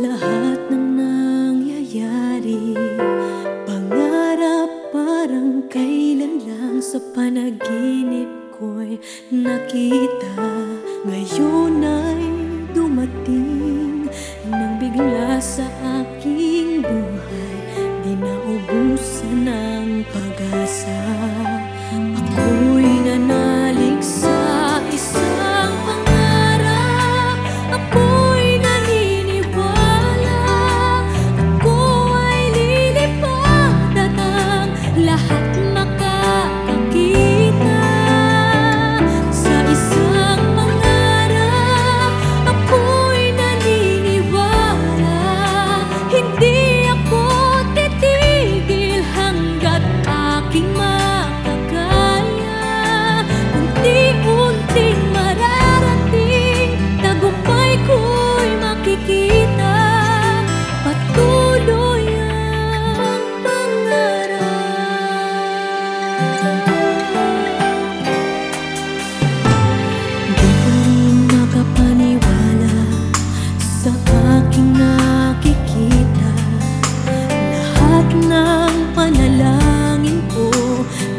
lahat ng nangyayari. Pangarap parang kailan lang sa panaginip ko'y nakita. Ngayon ay dumating nang bigla sa aking buhay. Di naubusan ng pag-asa.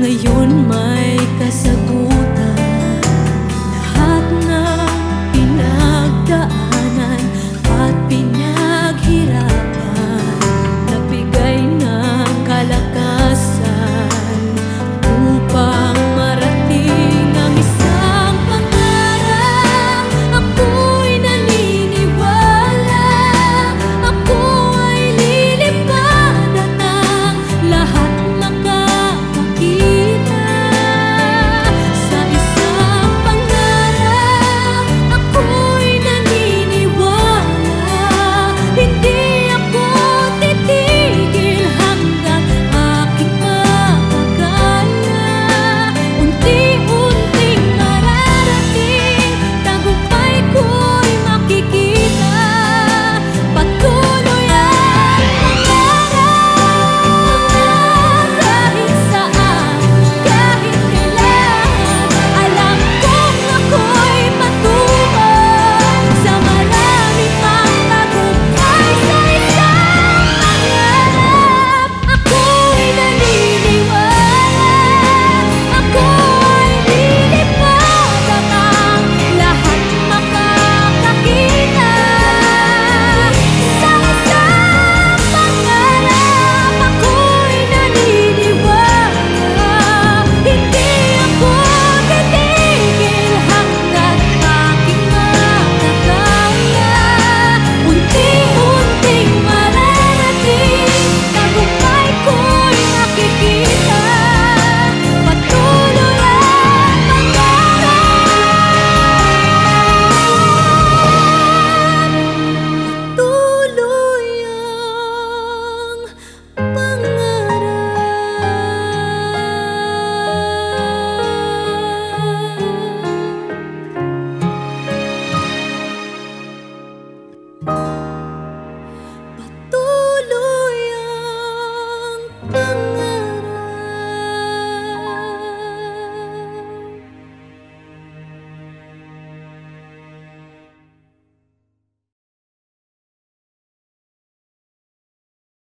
Ngayon may kasagutan